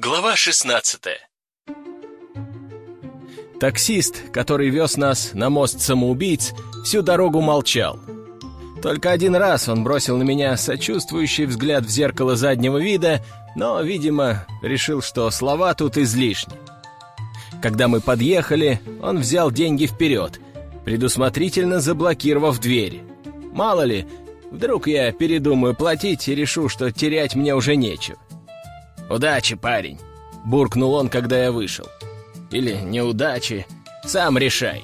Глава 16 Таксист, который вез нас на мост самоубийц, всю дорогу молчал. Только один раз он бросил на меня сочувствующий взгляд в зеркало заднего вида, но, видимо, решил, что слова тут излишни. Когда мы подъехали, он взял деньги вперед, предусмотрительно заблокировав двери. Мало ли, вдруг я передумаю платить и решу, что терять мне уже нечего. «Удачи, парень!» — буркнул он, когда я вышел. «Или неудачи, сам решай!»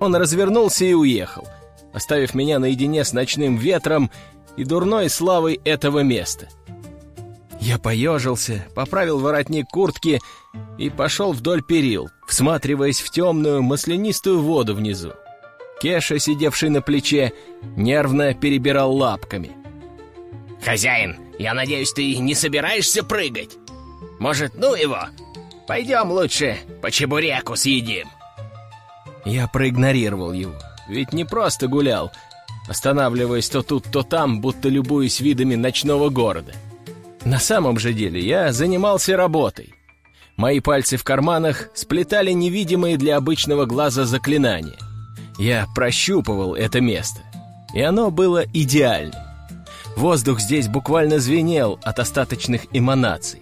Он развернулся и уехал, оставив меня наедине с ночным ветром и дурной славой этого места. Я поежился, поправил воротник куртки и пошел вдоль перил, всматриваясь в темную маслянистую воду внизу. Кеша, сидевший на плече, нервно перебирал лапками. «Хозяин, я надеюсь, ты не собираешься прыгать? Может, ну его? Пойдем лучше по чебуреку съедим». Я проигнорировал его, ведь не просто гулял, останавливаясь то тут, то там, будто любуясь видами ночного города. На самом же деле я занимался работой. Мои пальцы в карманах сплетали невидимые для обычного глаза заклинания. Я прощупывал это место, и оно было идеальным. Воздух здесь буквально звенел от остаточных эманаций.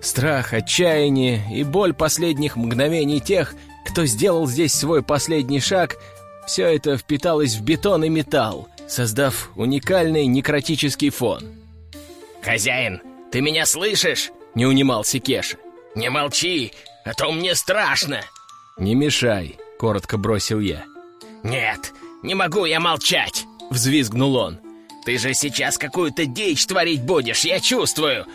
Страх, отчаяние и боль последних мгновений тех, кто сделал здесь свой последний шаг, все это впиталось в бетон и металл, создав уникальный некротический фон. «Хозяин, ты меня слышишь?» — не унимался Кеша. «Не молчи, а то мне страшно!» «Не мешай», — коротко бросил я. «Нет, не могу я молчать!» — взвизгнул он. «Ты же сейчас какую-то дичь творить будешь, я чувствую!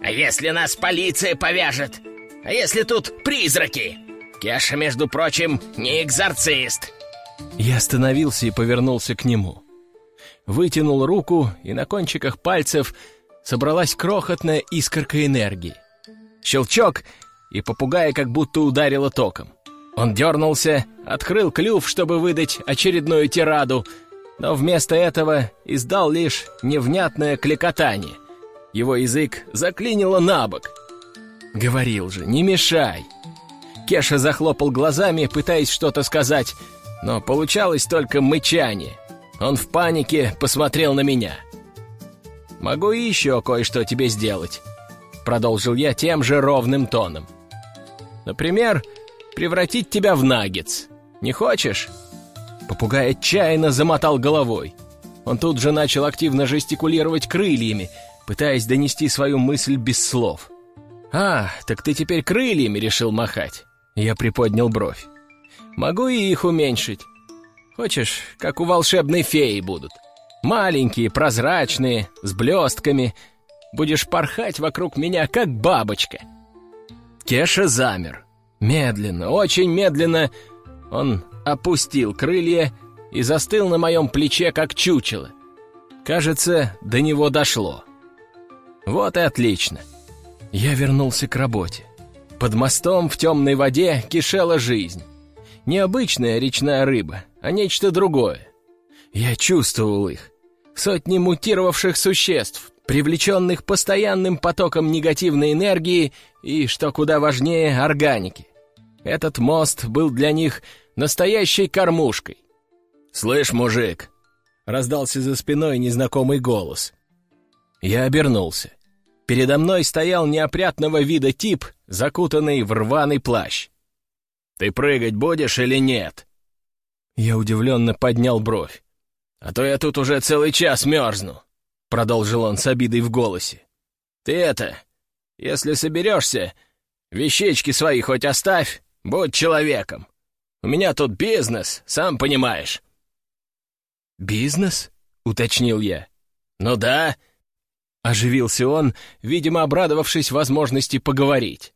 А если нас полиция повяжет? А если тут призраки? Кеша, между прочим, не экзорцист!» Я остановился и повернулся к нему. Вытянул руку, и на кончиках пальцев собралась крохотная искорка энергии. Щелчок, и попугая как будто ударило током. Он дернулся, открыл клюв, чтобы выдать очередную тираду, но вместо этого издал лишь невнятное кликотание. Его язык заклинило на бок. «Говорил же, не мешай!» Кеша захлопал глазами, пытаясь что-то сказать, но получалось только мычание. Он в панике посмотрел на меня. «Могу еще кое-что тебе сделать», — продолжил я тем же ровным тоном. «Например, превратить тебя в наггетс. Не хочешь?» Попугай отчаянно замотал головой. Он тут же начал активно жестикулировать крыльями, пытаясь донести свою мысль без слов. «А, так ты теперь крыльями решил махать?» Я приподнял бровь. «Могу и их уменьшить. Хочешь, как у волшебной феи будут. Маленькие, прозрачные, с блестками. Будешь порхать вокруг меня, как бабочка». Кеша замер. Медленно, очень медленно он опустил крылья и застыл на моем плече, как чучело. Кажется, до него дошло. Вот и отлично. Я вернулся к работе. Под мостом в темной воде кишела жизнь. Необычная речная рыба, а нечто другое. Я чувствовал их. Сотни мутировавших существ, привлеченных постоянным потоком негативной энергии и, что куда важнее, органики. Этот мост был для них настоящей кормушкой. «Слышь, мужик!» — раздался за спиной незнакомый голос. Я обернулся. Передо мной стоял неопрятного вида тип, закутанный в рваный плащ. «Ты прыгать будешь или нет?» Я удивленно поднял бровь. «А то я тут уже целый час мерзну», — продолжил он с обидой в голосе. «Ты это, если соберешься, вещички свои хоть оставь, будь человеком. У меня тут бизнес, сам понимаешь». «Бизнес?» — уточнил я. «Ну да». Оживился он, видимо, обрадовавшись возможности поговорить.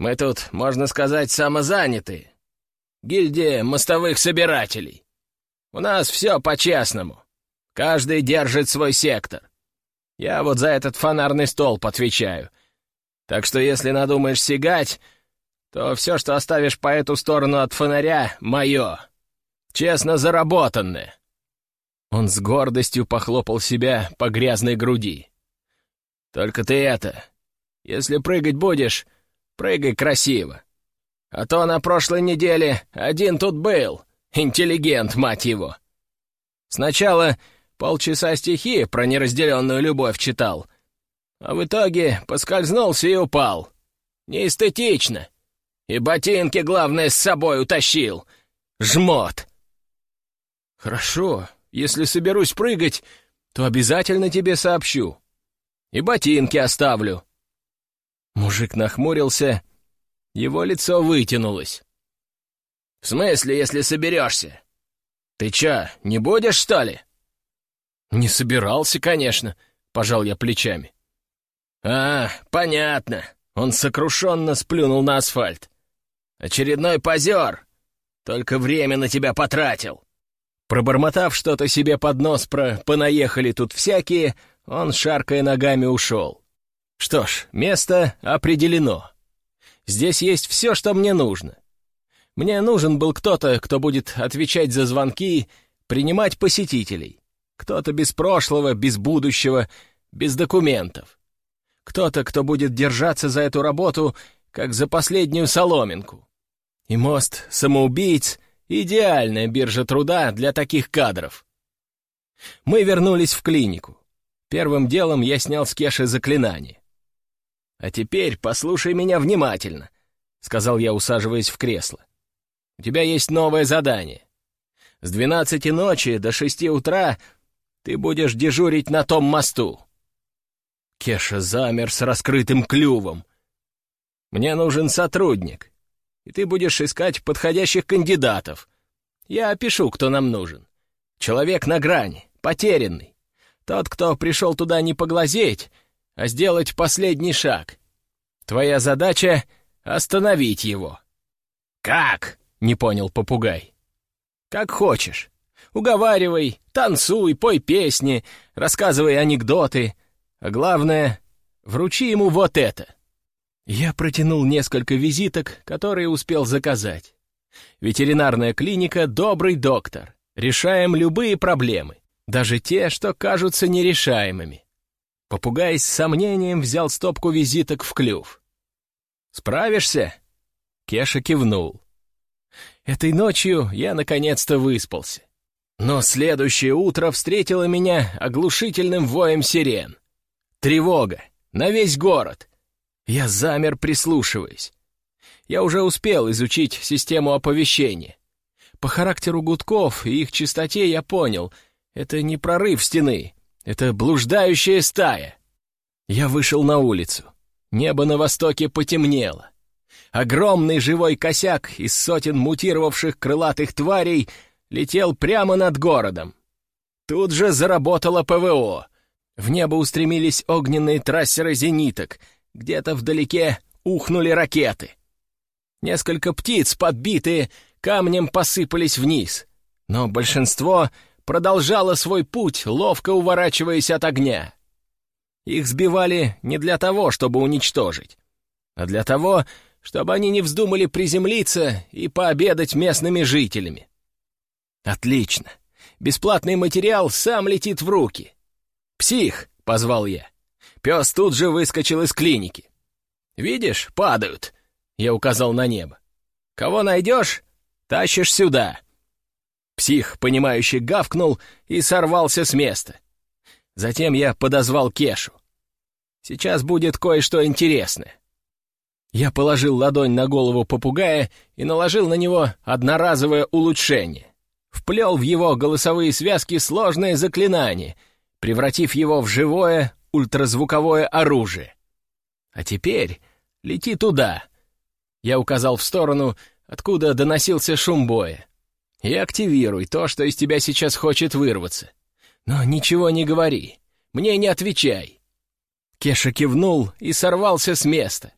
«Мы тут, можно сказать, самозаняты. Гильдия мостовых собирателей. У нас все по-честному. Каждый держит свой сектор. Я вот за этот фонарный столб отвечаю. Так что если надумаешь сигать, то все, что оставишь по эту сторону от фонаря, мое. Честно заработанное». Он с гордостью похлопал себя по грязной груди. «Только ты это, Если прыгать будешь, прыгай красиво. А то на прошлой неделе один тут был, интеллигент, мать его. Сначала полчаса стихи про неразделенную любовь читал, а в итоге поскользнулся и упал. Неэстетично. И ботинки, главное, с собой утащил. Жмот. Хорошо, если соберусь прыгать, то обязательно тебе сообщу. И ботинки оставлю. Мужик нахмурился, его лицо вытянулось. «В смысле, если соберешься? Ты чё, не будешь, что ли?» «Не собирался, конечно», — пожал я плечами. «А, понятно». Он сокрушенно сплюнул на асфальт. «Очередной позер! Только время на тебя потратил!» Пробормотав что-то себе под нос про «понаехали тут всякие», он, шаркая ногами, ушел. Что ж, место определено. Здесь есть все, что мне нужно. Мне нужен был кто-то, кто будет отвечать за звонки, принимать посетителей. Кто-то без прошлого, без будущего, без документов. Кто-то, кто будет держаться за эту работу, как за последнюю соломинку. И мост самоубийц — идеальная биржа труда для таких кадров. Мы вернулись в клинику. Первым делом я снял с Кеши заклинание. «А теперь послушай меня внимательно», — сказал я, усаживаясь в кресло. «У тебя есть новое задание. С двенадцати ночи до шести утра ты будешь дежурить на том мосту». Кеша замер с раскрытым клювом. «Мне нужен сотрудник, и ты будешь искать подходящих кандидатов. Я опишу, кто нам нужен. Человек на грани, потерянный. Тот, кто пришел туда не поглазеть, а сделать последний шаг. Твоя задача — остановить его». «Как?» — не понял попугай. «Как хочешь. Уговаривай, танцуй, пой песни, рассказывай анекдоты. А главное, вручи ему вот это». Я протянул несколько визиток, которые успел заказать. Ветеринарная клиника «Добрый доктор». Решаем любые проблемы, даже те, что кажутся нерешаемыми. Попугай с сомнением взял стопку визиток в клюв. «Справишься?» Кеша кивнул. Этой ночью я наконец-то выспался. Но следующее утро встретило меня оглушительным воем сирен. Тревога! На весь город! Я замер, прислушиваясь. Я уже успел изучить систему оповещения. По характеру гудков и их частоте я понял — это не прорыв стены, это блуждающая стая. Я вышел на улицу. Небо на востоке потемнело. Огромный живой косяк из сотен мутировавших крылатых тварей летел прямо над городом. Тут же заработало ПВО. В небо устремились огненные трассеры зениток. Где-то вдалеке ухнули ракеты. Несколько птиц, подбитые, камнем посыпались вниз. Но большинство продолжала свой путь, ловко уворачиваясь от огня. Их сбивали не для того, чтобы уничтожить, а для того, чтобы они не вздумали приземлиться и пообедать местными жителями. Отлично. Бесплатный материал сам летит в руки. «Псих!» — позвал я. Пес тут же выскочил из клиники. «Видишь, падают!» — я указал на небо. «Кого найдешь, тащишь сюда!» Псих, понимающий, гавкнул и сорвался с места. Затем я подозвал Кешу. Сейчас будет кое-что интересное. Я положил ладонь на голову попугая и наложил на него одноразовое улучшение. Вплел в его голосовые связки сложное заклинание, превратив его в живое ультразвуковое оружие. А теперь лети туда. Я указал в сторону, откуда доносился шум боя и активируй то, что из тебя сейчас хочет вырваться. Но ничего не говори, мне не отвечай». Кеша кивнул и сорвался с места.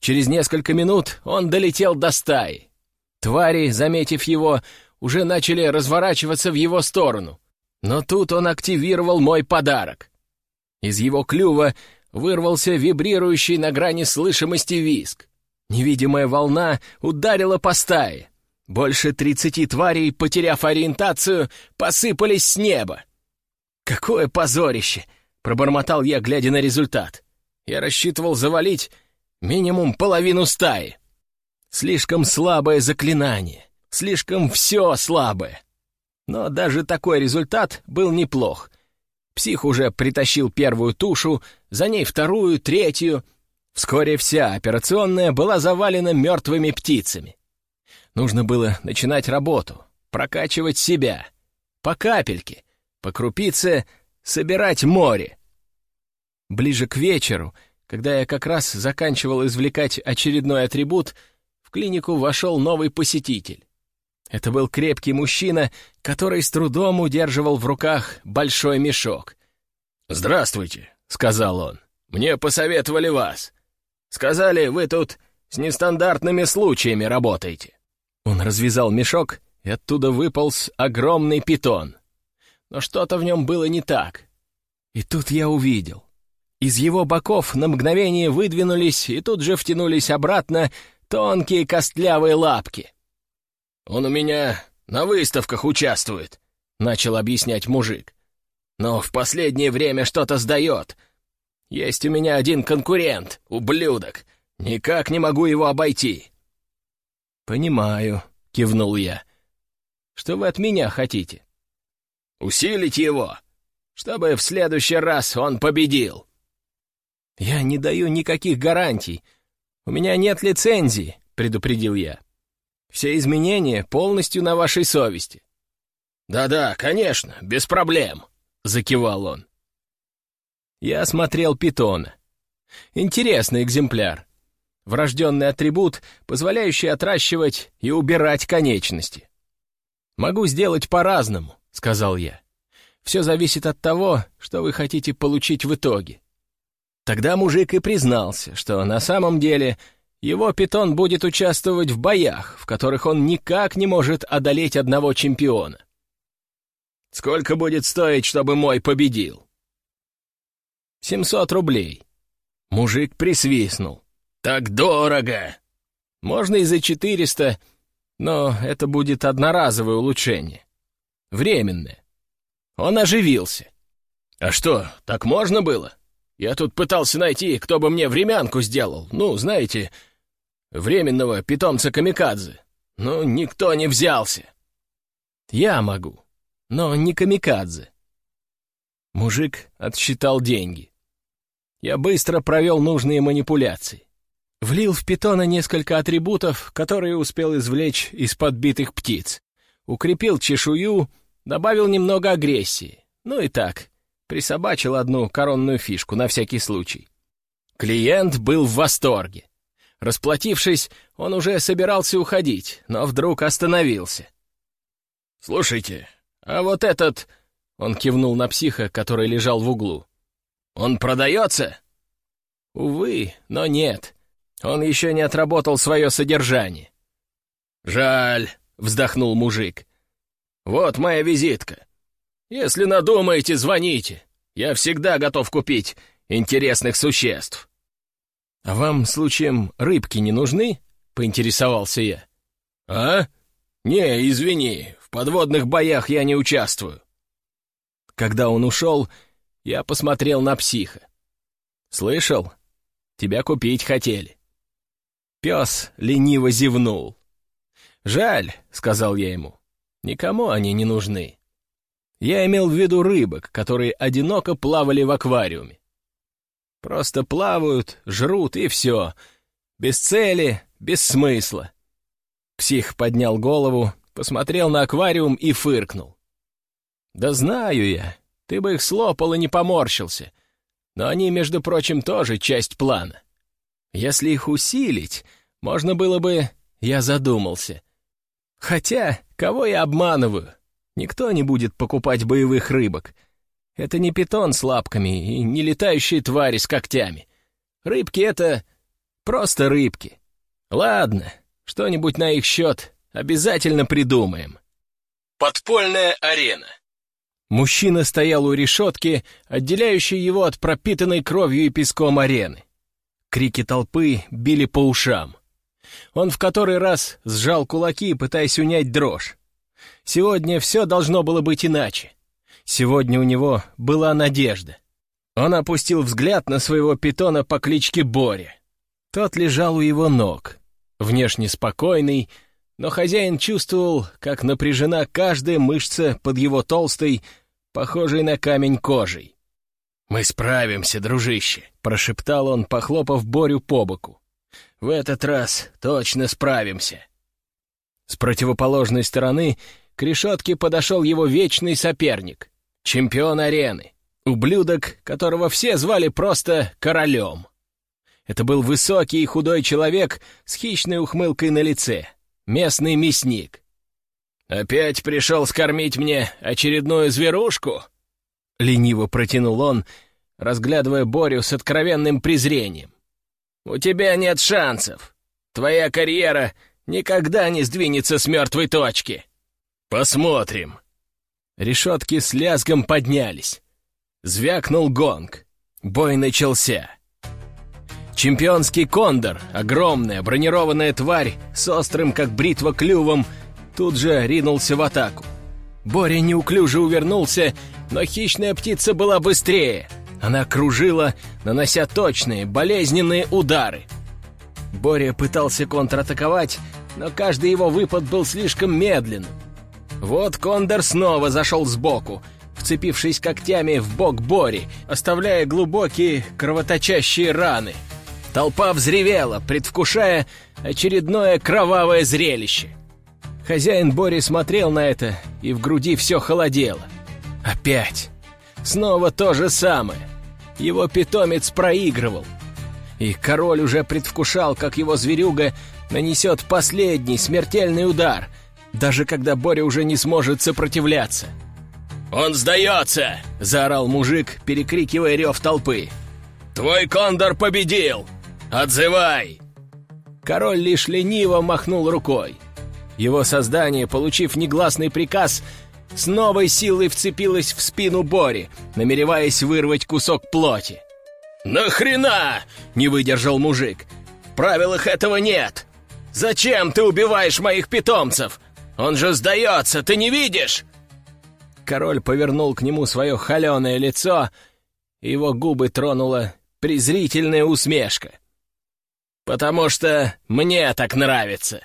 Через несколько минут он долетел до стаи. Твари, заметив его, уже начали разворачиваться в его сторону. Но тут он активировал мой подарок. Из его клюва вырвался вибрирующий на грани слышимости виск. Невидимая волна ударила по стае. Больше тридцати тварей, потеряв ориентацию, посыпались с неба. «Какое позорище!» — пробормотал я, глядя на результат. Я рассчитывал завалить минимум половину стаи. Слишком слабое заклинание, слишком все слабое. Но даже такой результат был неплох. Псих уже притащил первую тушу, за ней вторую, третью. Вскоре вся операционная была завалена мертвыми птицами. Нужно было начинать работу, прокачивать себя. По капельке, по крупице собирать море. Ближе к вечеру, когда я как раз заканчивал извлекать очередной атрибут, в клинику вошел новый посетитель. Это был крепкий мужчина, который с трудом удерживал в руках большой мешок. «Здравствуйте», — сказал он. «Мне посоветовали вас. Сказали, вы тут с нестандартными случаями работаете». Он развязал мешок, и оттуда выполз огромный питон. Но что-то в нем было не так. И тут я увидел. Из его боков на мгновение выдвинулись и тут же втянулись обратно тонкие костлявые лапки. «Он у меня на выставках участвует», — начал объяснять мужик. «Но в последнее время что-то сдает. Есть у меня один конкурент, ублюдок. Никак не могу его обойти». «Понимаю», — кивнул я. «Что вы от меня хотите?» «Усилить его, чтобы в следующий раз он победил». «Я не даю никаких гарантий. У меня нет лицензии», — предупредил я. «Все изменения полностью на вашей совести». «Да-да, конечно, без проблем», — закивал он. Я осмотрел питона. Интересный экземпляр. Врожденный атрибут, позволяющий отращивать и убирать конечности. «Могу сделать по-разному», — сказал я. «Все зависит от того, что вы хотите получить в итоге. Тогда мужик и признался, что на самом деле его питон будет участвовать в боях, в которых он никак не может одолеть одного чемпиона. «Сколько будет стоить, чтобы мой победил?» «Семьсот рублей». Мужик присвистнул. «Так дорого!» «Можно и за четыреста, но это будет одноразовое улучшение. Временное». Он оживился. «А что, так можно было?» Я тут пытался найти, кто бы мне времянку сделал. Ну, знаете, временного питомца камикадзе. Но никто не взялся. Я могу, но не камикадзе. Мужик отсчитал деньги. Я быстро провел нужные манипуляции. Влил в питона несколько атрибутов, которые успел извлечь из подбитых птиц. Укрепил чешую, добавил немного агрессии. Ну и так, Присобачил одну коронную фишку на всякий случай. Клиент был в восторге. Расплатившись, он уже собирался уходить, но вдруг остановился. «Слушайте, а вот этот...» — он кивнул на психа, который лежал в углу. «Он продается?» «Увы, но нет. Он еще не отработал свое содержание». «Жаль», — вздохнул мужик. «Вот моя визитка. Если надумаете, звоните. Я всегда готов купить интересных существ». «А вам, случаем, рыбки не нужны?» — поинтересовался я. «А? Не, извини, в подводных боях я не участвую». Когда он ушел, я посмотрел на психа. «Слышал? Тебя купить хотели». Пес лениво зевнул. «Жаль», — сказал я ему, — «никому они не нужны». Я имел в виду рыбок, которые одиноко плавали в аквариуме. Просто плавают, жрут и все. Без цели, без смысла. Псих поднял голову, посмотрел на аквариум и фыркнул. «Да знаю я, ты бы их слопал и не поморщился. Но они, между прочим, тоже часть плана. Если их усилить, можно было бы...» Я задумался. Хотя, кого я обманываю? Никто не будет покупать боевых рыбок. Это не питон с лапками и не летающие твари с когтями. Рыбки — это просто рыбки. Ладно, что-нибудь на их счет обязательно придумаем. Подпольная арена. Мужчина стоял у решетки, отделяющей его от пропитанной кровью и песком арены. Крики толпы били по ушам. Он в который раз сжал кулаки, пытаясь унять дрожь. Сегодня все должно было быть иначе. Сегодня у него была надежда. Он опустил взгляд на своего питона по кличке Боря. Тот лежал у его ног, внешне спокойный, но хозяин чувствовал, как напряжена каждая мышца под его толстой, похожей на камень кожей. «Мы справимся, дружище», — прошептал он, похлопав Борю по боку. «В этот раз точно справимся». С противоположной стороны к решетке подошел его вечный соперник, чемпион арены, ублюдок, которого все звали просто королем. Это был высокий и худой человек с хищной ухмылкой на лице, местный мясник. «Опять пришел скормить мне очередную зверушку?» — лениво протянул он, разглядывая Борю с откровенным презрением. «У тебя нет шансов. Твоя карьера никогда не сдвинется с мертвой точки. Посмотрим». Решетки с лязгом поднялись. Звякнул гонг. Бой начался. Чемпионский кондор, огромная бронированная тварь с острым, как бритва, клювом, тут же ринулся в атаку. Боря неуклюже увернулся, но хищная птица была быстрее. Она кружила, нанося точные, болезненные удары. Боря пытался контратаковать, но каждый его выпад был слишком медленным. Вот Кондор снова зашел сбоку, вцепившись когтями в бок Бори, оставляя глубокие кровоточащие раны. Толпа взревела, предвкушая очередное кровавое зрелище. Хозяин Бори смотрел на это, и в груди все холодело. Опять. Снова то же самое. Его питомец проигрывал. И король уже предвкушал, как его зверюга нанесет последний смертельный удар, даже когда Боря уже не сможет сопротивляться. «Он сдается!» — заорал мужик, перекрикивая рев толпы. «Твой кондор победил! Отзывай!» Король лишь лениво махнул рукой. Его создание, получив негласный приказ, с новой силой вцепилась в спину Бори, намереваясь вырвать кусок плоти. «Нахрена?» — не выдержал мужик. «В правилах этого нет! Зачем ты убиваешь моих питомцев? Он же сдается, ты не видишь?» Король повернул к нему свое холеное лицо, и его губы тронула презрительная усмешка. «Потому что мне так нравится!»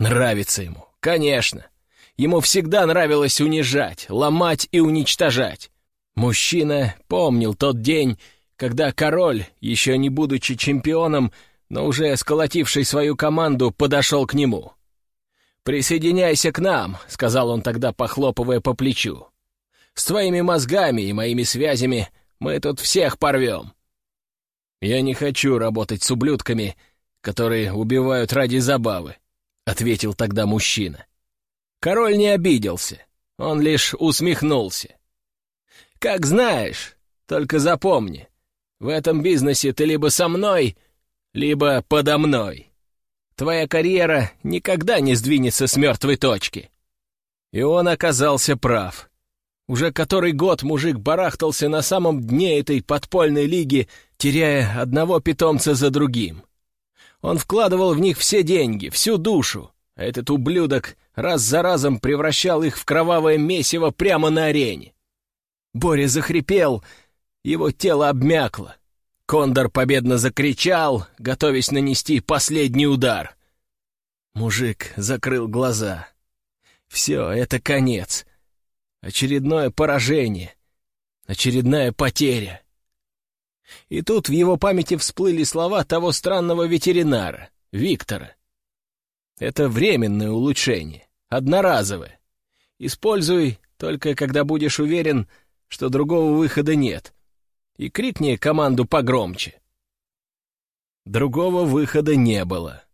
Нравится ему, конечно. Ему всегда нравилось унижать, ломать и уничтожать. Мужчина помнил тот день, когда король, еще не будучи чемпионом, но уже сколотивший свою команду, подошел к нему. «Присоединяйся к нам», — сказал он тогда, похлопывая по плечу. «С твоими мозгами и моими связями мы тут всех порвем». «Я не хочу работать с ублюдками, которые убивают ради забавы», — ответил тогда мужчина. Король не обиделся, он лишь усмехнулся. «Как знаешь, только запомни, в этом бизнесе ты либо со мной, либо подо мной. Твоя карьера никогда не сдвинется с мертвой точки». И он оказался прав. Уже который год мужик барахтался на самом дне этой подпольной лиги, теряя одного питомца за другим. Он вкладывал в них все деньги, всю душу, а этот ублюдок раз за разом превращал их в кровавое месиво прямо на арене. Боря захрипел, его тело обмякло. Кондор победно закричал, готовясь нанести последний удар. Мужик закрыл глаза. Все, это конец. Очередное поражение. Очередная потеря. И тут в его памяти всплыли слова того странного ветеринара, Виктора. Это временное улучшение, одноразовое. Используй только когда будешь уверен, что другого выхода нет. И крикни команду погромче. Другого выхода не было.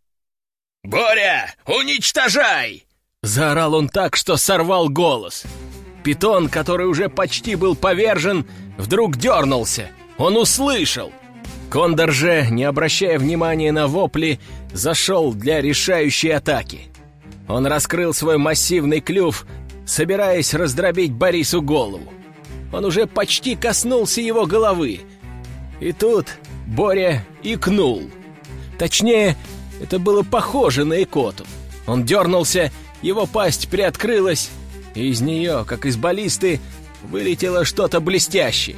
«Боря, уничтожай!» Заорал он так, что сорвал голос. Питон, который уже почти был повержен, вдруг дернулся. Он услышал. Кондор же, не обращая внимания на вопли, зашел для решающей атаки. Он раскрыл свой массивный клюв, собираясь раздробить Борису голову. Он уже почти коснулся его головы. И тут Боря икнул. Точнее, это было похоже на икоту. Он дернулся, его пасть приоткрылась, и из нее, как из баллисты, вылетело что-то блестящее.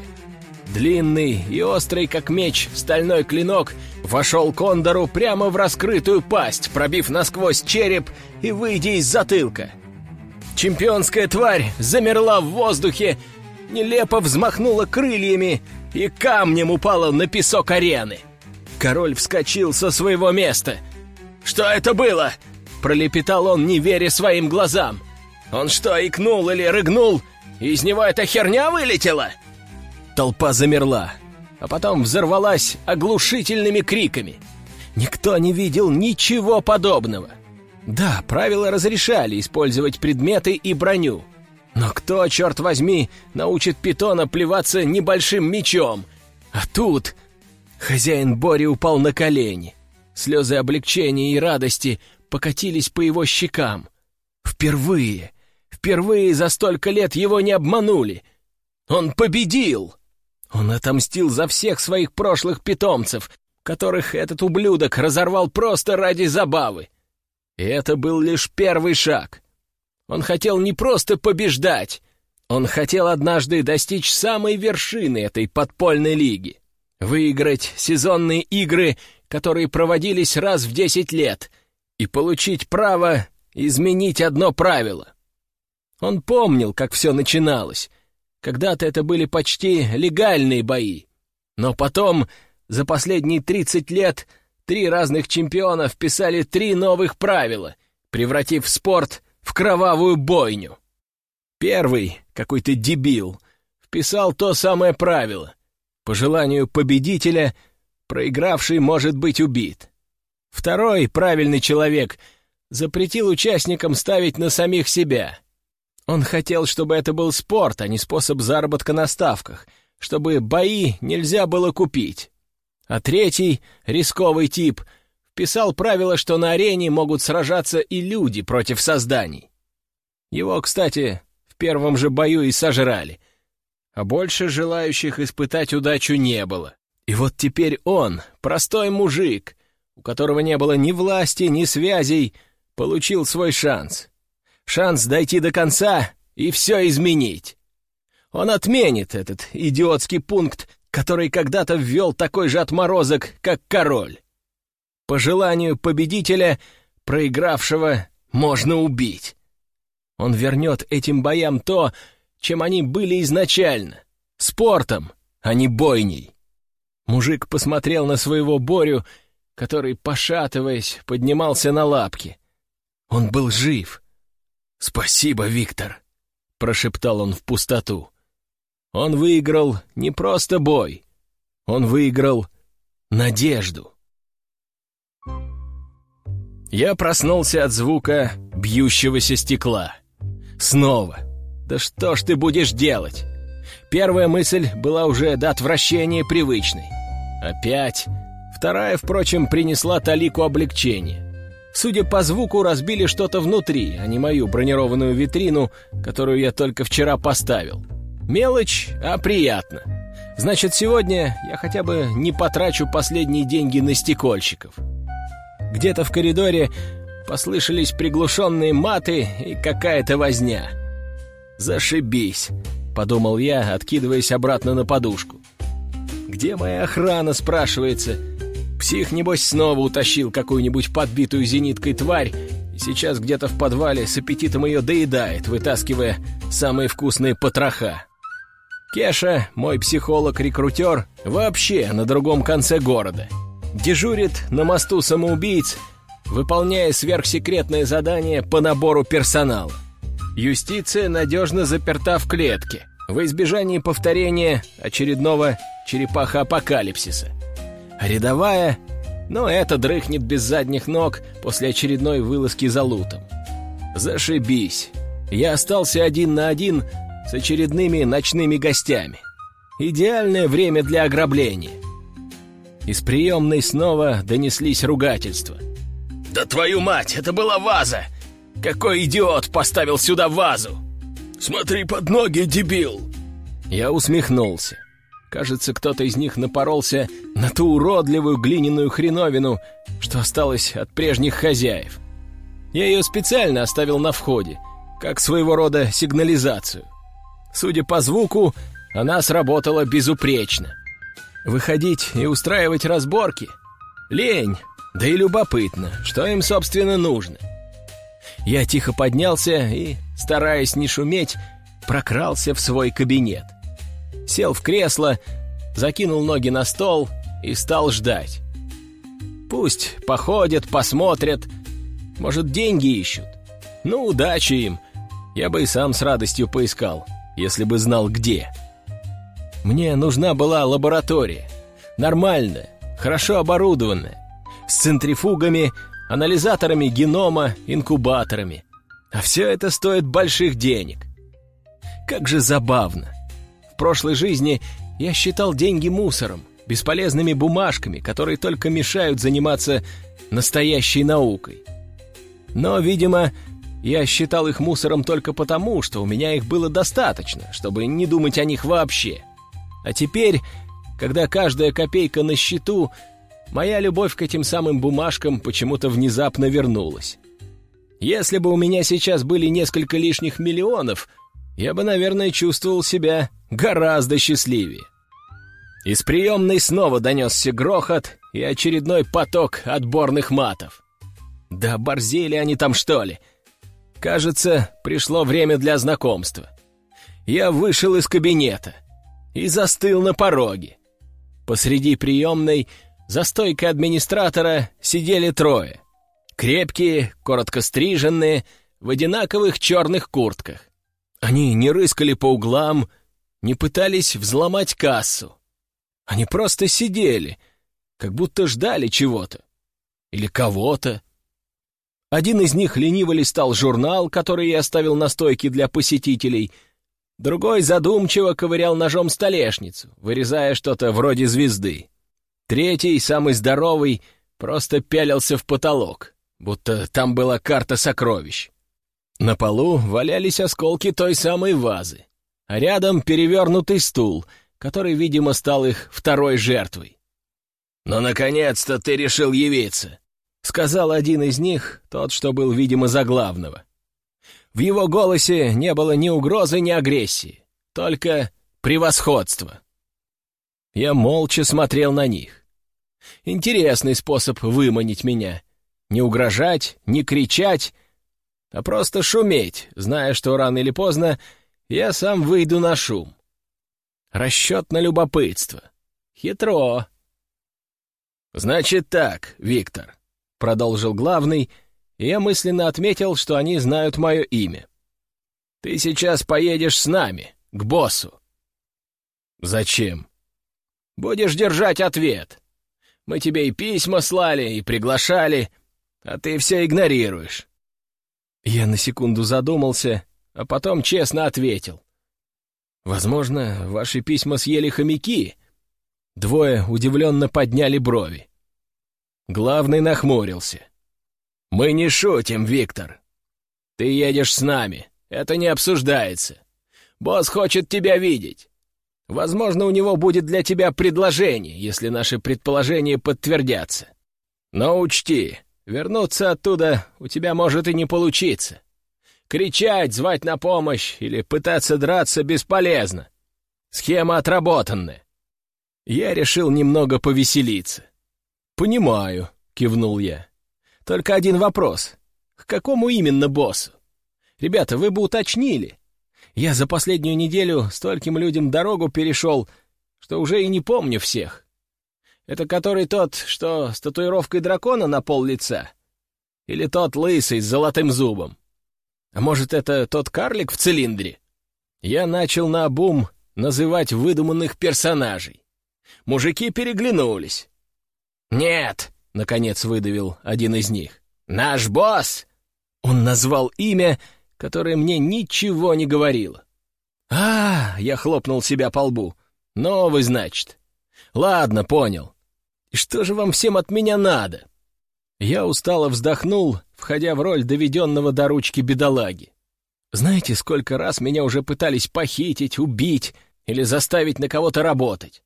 Длинный и острый, как меч, стальной клинок вошел Кондору прямо в раскрытую пасть, пробив насквозь череп и выйдя из затылка. Чемпионская тварь замерла в воздухе, нелепо взмахнула крыльями и камнем упала на песок арены. Король вскочил со своего места. «Что это было?» — пролепетал он, не веря своим глазам. «Он что, икнул или рыгнул? Из него эта херня вылетела?» Толпа замерла, а потом взорвалась оглушительными криками. Никто не видел ничего подобного. Да, правила разрешали использовать предметы и броню. Но кто, черт возьми, научит питона плеваться небольшим мечом? А тут... Хозяин Бори упал на колени. Слезы облегчения и радости покатились по его щекам. Впервые, впервые за столько лет его не обманули. Он победил! Он отомстил за всех своих прошлых питомцев, которых этот ублюдок разорвал просто ради забавы. И это был лишь первый шаг. Он хотел не просто побеждать, он хотел однажды достичь самой вершины этой подпольной лиги. Выиграть сезонные игры, которые проводились раз в десять лет, и получить право изменить одно правило. Он помнил, как все начиналось. Когда-то это были почти легальные бои. Но потом, за последние 30 лет, три разных чемпиона вписали три новых правила, превратив спорт в кровавую бойню. Первый, какой-то дебил, вписал то самое правило. По желанию победителя, проигравший может быть убит. Второй, правильный человек, запретил участникам ставить на самих себя. Он хотел, чтобы это был спорт, а не способ заработка на ставках, чтобы бои нельзя было купить. А третий, рисковый тип, вписал правило, что на арене могут сражаться и люди против созданий. Его, кстати, в первом же бою и сожрали. А больше желающих испытать удачу не было. И вот теперь он, простой мужик, у которого не было ни власти, ни связей, получил свой шанс. Шанс дойти до конца и все изменить. Он отменит этот идиотский пункт, который когда-то ввел такой же отморозок, как король. По желанию победителя, проигравшего, можно убить. Он вернет этим боям то, чем они были изначально — спортом, а не бойней. Мужик посмотрел на своего Борю, который, пошатываясь, поднимался на лапки. Он был жив. «Спасибо, Виктор», — прошептал он в пустоту. Он выиграл не просто бой, он выиграл надежду. Я проснулся от звука бьющегося стекла. Снова. Да что ж ты будешь делать? Первая мысль была уже до отвращения привычной. Опять. Вторая, впрочем, принесла талику облегчения. Судя по звуку, разбили что-то внутри, а не мою бронированную витрину, которую я только вчера поставил. Мелочь, а приятно. Значит, сегодня я хотя бы не потрачу последние деньги на стекольщиков. Где-то в коридоре послышались приглушенные маты и какая-то возня. «Зашибись», — подумал я, откидываясь обратно на подушку. «Где моя охрана?» — спрашивается. Псих, небось, снова утащил какую-нибудь подбитую зениткой тварь и сейчас где-то в подвале с аппетитом ее доедает, вытаскивая самые вкусные потроха. Кеша, мой психолог-рекрутер, вообще на другом конце города — дежурит на мосту самоубийц, выполняя сверхсекретное задание по набору персонала. Юстиция надежно заперта в клетке, в избежании повторения очередного черепаха-апокалипсиса. Рядовая, но это дрыхнет без задних ног после очередной вылазки за лутом. Зашибись. Я остался один на один с очередными ночными гостями. Идеальное время для ограбления. Из приемной снова донеслись ругательства. «Да твою мать, это была ваза! Какой идиот поставил сюда вазу! Смотри под ноги, дебил!» Я усмехнулся. Кажется, кто-то из них напоролся на ту уродливую глиняную хреновину, что осталось от прежних хозяев. Я ее специально оставил на входе, как своего рода сигнализацию. Судя по звуку, она сработала безупречно. Выходить и устраивать разборки — лень, да и любопытно, что им, собственно, нужно. Я тихо поднялся и, стараясь не шуметь, прокрался в свой кабинет. Сел в кресло, закинул ноги на стол и стал ждать. Пусть походят, посмотрят, может, деньги ищут. Ну, удачи им. Я бы и сам с радостью поискал, если бы знал где. Мне нужна была лаборатория. Нормальная, хорошо оборудованная. С центрифугами, анализаторами генома, инкубаторами. А все это стоит больших денег. Как же забавно. В прошлой жизни я считал деньги мусором, бесполезными бумажками, которые только мешают заниматься настоящей наукой. Но, видимо, я считал их мусором только потому, что у меня их было достаточно, чтобы не думать о них вообще. А теперь, когда каждая копейка на счету, моя любовь к этим самым бумажкам почему-то внезапно вернулась. Если бы у меня сейчас были несколько лишних миллионов, я бы, наверное, чувствовал себя гораздо счастливее. Из приемной снова донесся грохот и очередной поток отборных матов. Да борзели они там, что ли? Кажется, пришло время для знакомства. Я вышел из кабинета и застыл на пороге. Посреди приемной за стойкой администратора сидели трое. Крепкие, коротко стриженные, в одинаковых черных куртках. Они не рыскали по углам, не пытались взломать кассу. Они просто сидели, как будто ждали чего-то. Или кого-то. Один из них лениво листал журнал, который я оставил на стойке для посетителей. Другой задумчиво ковырял ножом столешницу, вырезая что-то вроде звезды. Третий, самый здоровый, просто пялился в потолок, будто там была карта сокровищ. На полу валялись осколки той самой вазы, а рядом перевернутый стул — который, видимо, стал их второй жертвой. «Ну, наконец-то ты решил явиться!» — сказал один из них, тот, что был, видимо, за главного. В его голосе не было ни угрозы, ни агрессии, только превосходство. Я молча смотрел на них. Интересный способ выманить меня. Не угрожать, не кричать, а просто шуметь, зная, что рано или поздно я сам выйду на шум. Расчет на любопытство. Хитро. «Значит так, Виктор», — продолжил главный, и я мысленно отметил, что они знают мое имя. «Ты сейчас поедешь с нами, к боссу». «Зачем?» «Будешь держать ответ. Мы тебе и письма слали, и приглашали, а ты все игнорируешь». Я на секунду задумался, а потом честно ответил. Возможно, ваши письма съели хомяки. Двое удивленно подняли брови. Главный нахмурился. «Мы не шутим, Виктор. Ты едешь с нами. Это не обсуждается. Босс хочет тебя видеть. Возможно, у него будет для тебя предложение, если наши предположения подтвердятся. Но учти, вернуться оттуда у тебя может и не получиться. Кричать, звать на помощь или пытаться драться бесполезно. Схема отработанная. Я решил немного повеселиться. «Понимаю», — кивнул я. «Только один вопрос. К какому именно боссу? Ребята, вы бы уточнили. Я за последнюю неделю стольким людям дорогу перешел, что уже и не помню всех. Это который тот, что с татуировкой дракона на пол лица? Или тот лысый с золотым зубом? А может, это тот карлик в цилиндре? Я начал на бум называть выдуманных персонажей. Мужики переглянулись. «Нет!» — наконец выдавил один из них. «Наш босс!» Он назвал имя, которое мне ничего не говорило. «А, — я хлопнул себя по лбу, — новый, значит. Ладно, понял. Что же вам всем от меня надо?» Я устало вздохнул, входя в роль доведенного до ручки бедолаги. Знаете, сколько раз меня уже пытались похитить, убить или заставить на кого-то работать?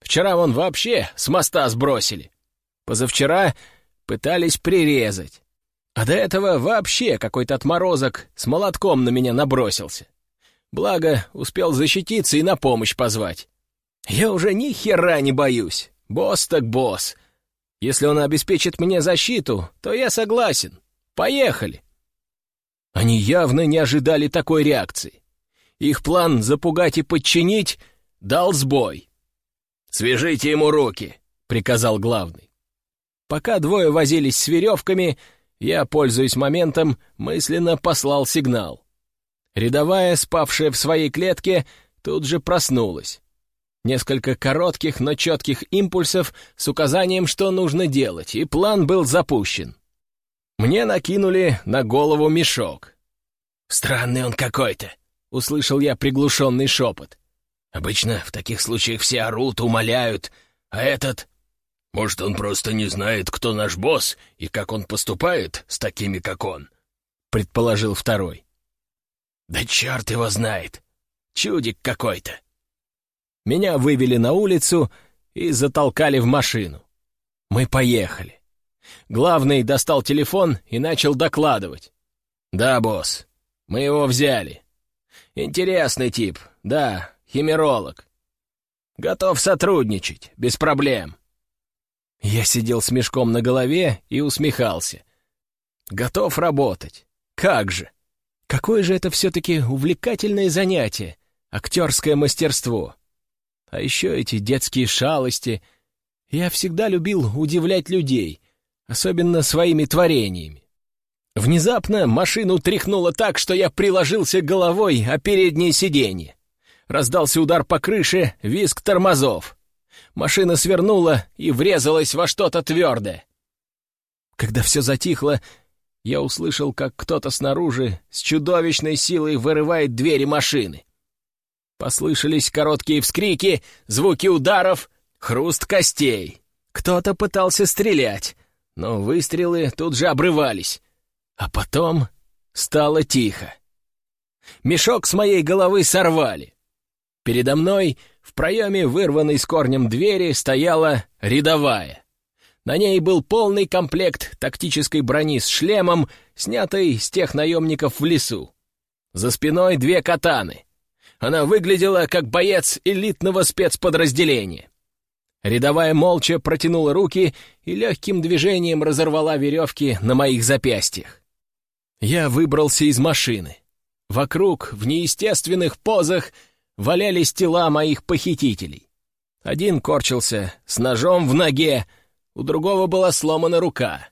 Вчера вон вообще с моста сбросили. Позавчера пытались прирезать. А до этого вообще какой-то отморозок с молотком на меня набросился. Благо, успел защититься и на помощь позвать. Я уже ни хера не боюсь. Босс так босс. Если он обеспечит мне защиту, то я согласен. Поехали. Они явно не ожидали такой реакции. Их план запугать и подчинить дал сбой. «Свяжите ему руки», — приказал главный. Пока двое возились с веревками, я, пользуясь моментом, мысленно послал сигнал. Рядовая, спавшая в своей клетке, тут же проснулась. Несколько коротких, но четких импульсов с указанием, что нужно делать, и план был запущен. Мне накинули на голову мешок. «Странный он какой-то», — услышал я приглушенный шепот. «Обычно в таких случаях все орут, умоляют, а этот...» «Может, он просто не знает, кто наш босс и как он поступает с такими, как он?» — предположил второй. «Да черт его знает! Чудик какой-то!» Меня вывели на улицу и затолкали в машину. Мы поехали. Главный достал телефон и начал докладывать. «Да, босс, мы его взяли. Интересный тип, да, химеролог. Готов сотрудничать, без проблем». Я сидел с мешком на голове и усмехался. «Готов работать. Как же! Какое же это все-таки увлекательное занятие, актерское мастерство!» А еще эти детские шалости. Я всегда любил удивлять людей, особенно своими творениями. Внезапно машину тряхнуло так, что я приложился головой о переднее сиденье. Раздался удар по крыше, визг тормозов. Машина свернула и врезалась во что-то твердое. Когда все затихло, я услышал, как кто-то снаружи с чудовищной силой вырывает двери машины. Послышались короткие вскрики, звуки ударов, хруст костей. Кто-то пытался стрелять, но выстрелы тут же обрывались. А потом стало тихо. Мешок с моей головы сорвали. Передо мной в проеме вырванной с корнем двери стояла рядовая. На ней был полный комплект тактической брони с шлемом, снятый с тех наемников в лесу. За спиной две катаны — она выглядела как боец элитного спецподразделения. Рядовая молча протянула руки и легким движением разорвала веревки на моих запястьях. Я выбрался из машины. Вокруг, в неестественных позах, валялись тела моих похитителей. Один корчился с ножом в ноге, у другого была сломана рука.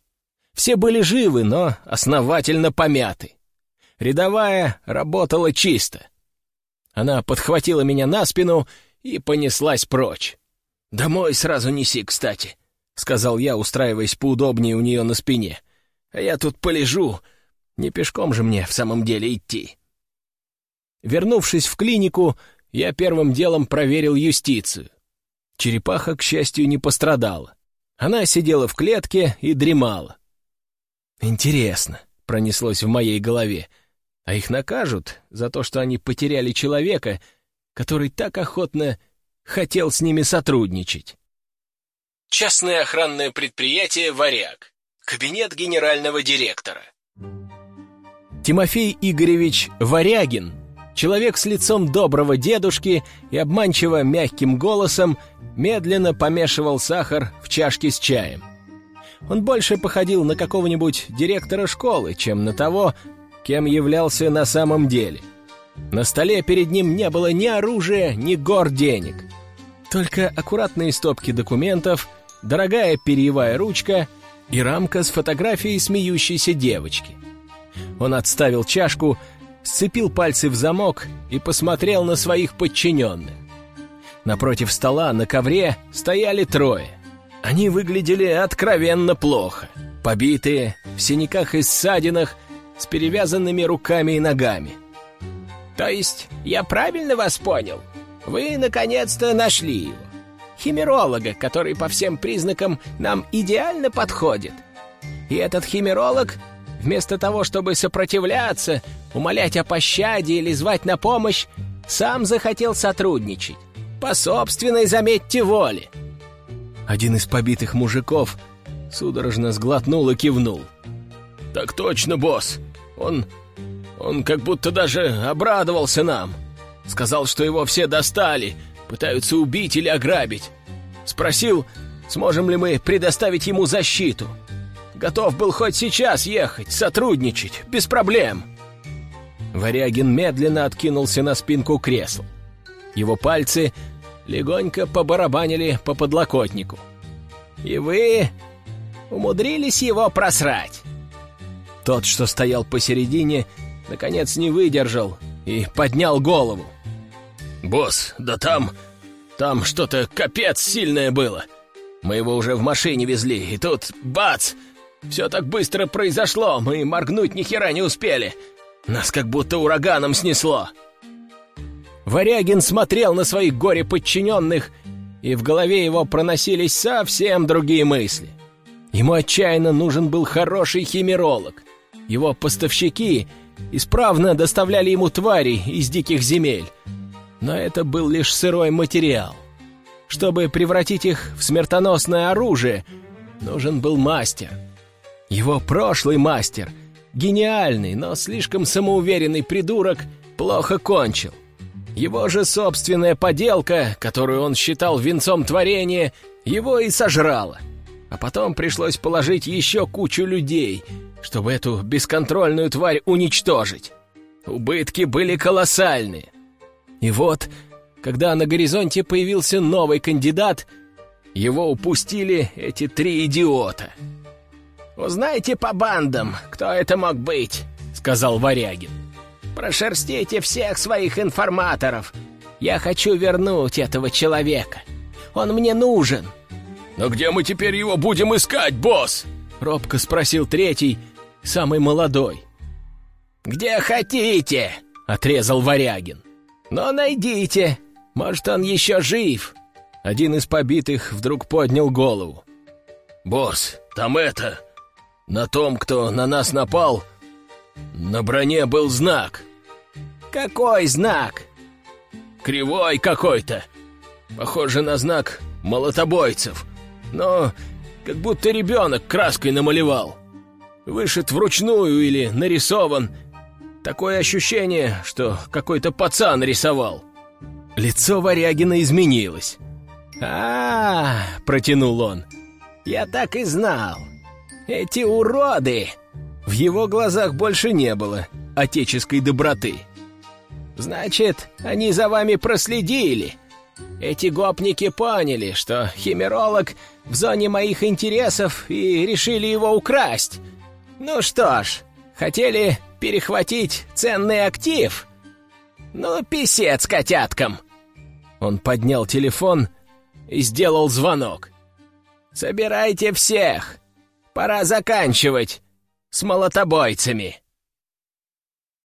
Все были живы, но основательно помяты. Рядовая работала чисто. Она подхватила меня на спину и понеслась прочь. «Домой сразу неси, кстати», — сказал я, устраиваясь поудобнее у нее на спине. «А я тут полежу. Не пешком же мне в самом деле идти». Вернувшись в клинику, я первым делом проверил юстицию. Черепаха, к счастью, не пострадала. Она сидела в клетке и дремала. «Интересно», — пронеслось в моей голове, — а их накажут за то, что они потеряли человека, который так охотно хотел с ними сотрудничать. Частное охранное предприятие «Варяг». Кабинет генерального директора. Тимофей Игоревич Варягин, человек с лицом доброго дедушки и обманчиво мягким голосом, медленно помешивал сахар в чашке с чаем. Он больше походил на какого-нибудь директора школы, чем на того, кем являлся на самом деле. На столе перед ним не было ни оружия, ни гор денег. Только аккуратные стопки документов, дорогая перьевая ручка и рамка с фотографией смеющейся девочки. Он отставил чашку, сцепил пальцы в замок и посмотрел на своих подчиненных. Напротив стола на ковре стояли трое. Они выглядели откровенно плохо. Побитые, в синяках и ссадинах – с перевязанными руками и ногами. «То есть я правильно вас понял? Вы, наконец-то, нашли его. Химеролога, который по всем признакам нам идеально подходит. И этот химеролог, вместо того, чтобы сопротивляться, умолять о пощаде или звать на помощь, сам захотел сотрудничать. По собственной, заметьте, воле». Один из побитых мужиков судорожно сглотнул и кивнул. «Так точно, босс. Он... он как будто даже обрадовался нам. Сказал, что его все достали, пытаются убить или ограбить. Спросил, сможем ли мы предоставить ему защиту. Готов был хоть сейчас ехать, сотрудничать, без проблем. Варягин медленно откинулся на спинку кресла. Его пальцы легонько побарабанили по подлокотнику. «И вы умудрились его просрать?» Тот, что стоял посередине, наконец не выдержал и поднял голову. «Босс, да там... там что-то капец сильное было. Мы его уже в машине везли, и тут бац! Все так быстро произошло, мы моргнуть ни хера не успели. Нас как будто ураганом снесло». Варягин смотрел на своих горе-подчиненных, и в голове его проносились совсем другие мысли. Ему отчаянно нужен был хороший химеролог. Его поставщики исправно доставляли ему твари из диких земель. Но это был лишь сырой материал. Чтобы превратить их в смертоносное оружие, нужен был мастер. Его прошлый мастер, гениальный, но слишком самоуверенный придурок, плохо кончил. Его же собственная поделка, которую он считал венцом творения, его и сожрала. А потом пришлось положить еще кучу людей, чтобы эту бесконтрольную тварь уничтожить. Убытки были колоссальные. И вот, когда на горизонте появился новый кандидат, его упустили эти три идиота. «Узнайте по бандам, кто это мог быть», — сказал Варягин. Прошерстите всех своих информаторов. Я хочу вернуть этого человека. Он мне нужен». «Но где мы теперь его будем искать, босс?» — робко спросил третий, самый молодой. «Где хотите», — отрезал Варягин. «Но найдите, может, он еще жив». Один из побитых вдруг поднял голову. «Босс, там это... На том, кто на нас напал, на броне был знак. Какой знак? Кривой какой-то. Похоже на знак молотобойцев. Но как будто ребенок краской намалевал. Вышит вручную или нарисован. Такое ощущение, что какой-то пацан рисовал. Лицо Варягина изменилось. а, -а, -а протянул он. «Я так и знал. Эти уроды в его глазах больше не было отеческой доброты. «Значит, они за вами проследили. Эти гопники поняли, что химеролог в зоне моих интересов и решили его украсть. Ну что ж, хотели перехватить ценный актив? Ну, писец котяткам!» Он поднял телефон и сделал звонок. «Собирайте всех! Пора заканчивать!» с молотобойцами.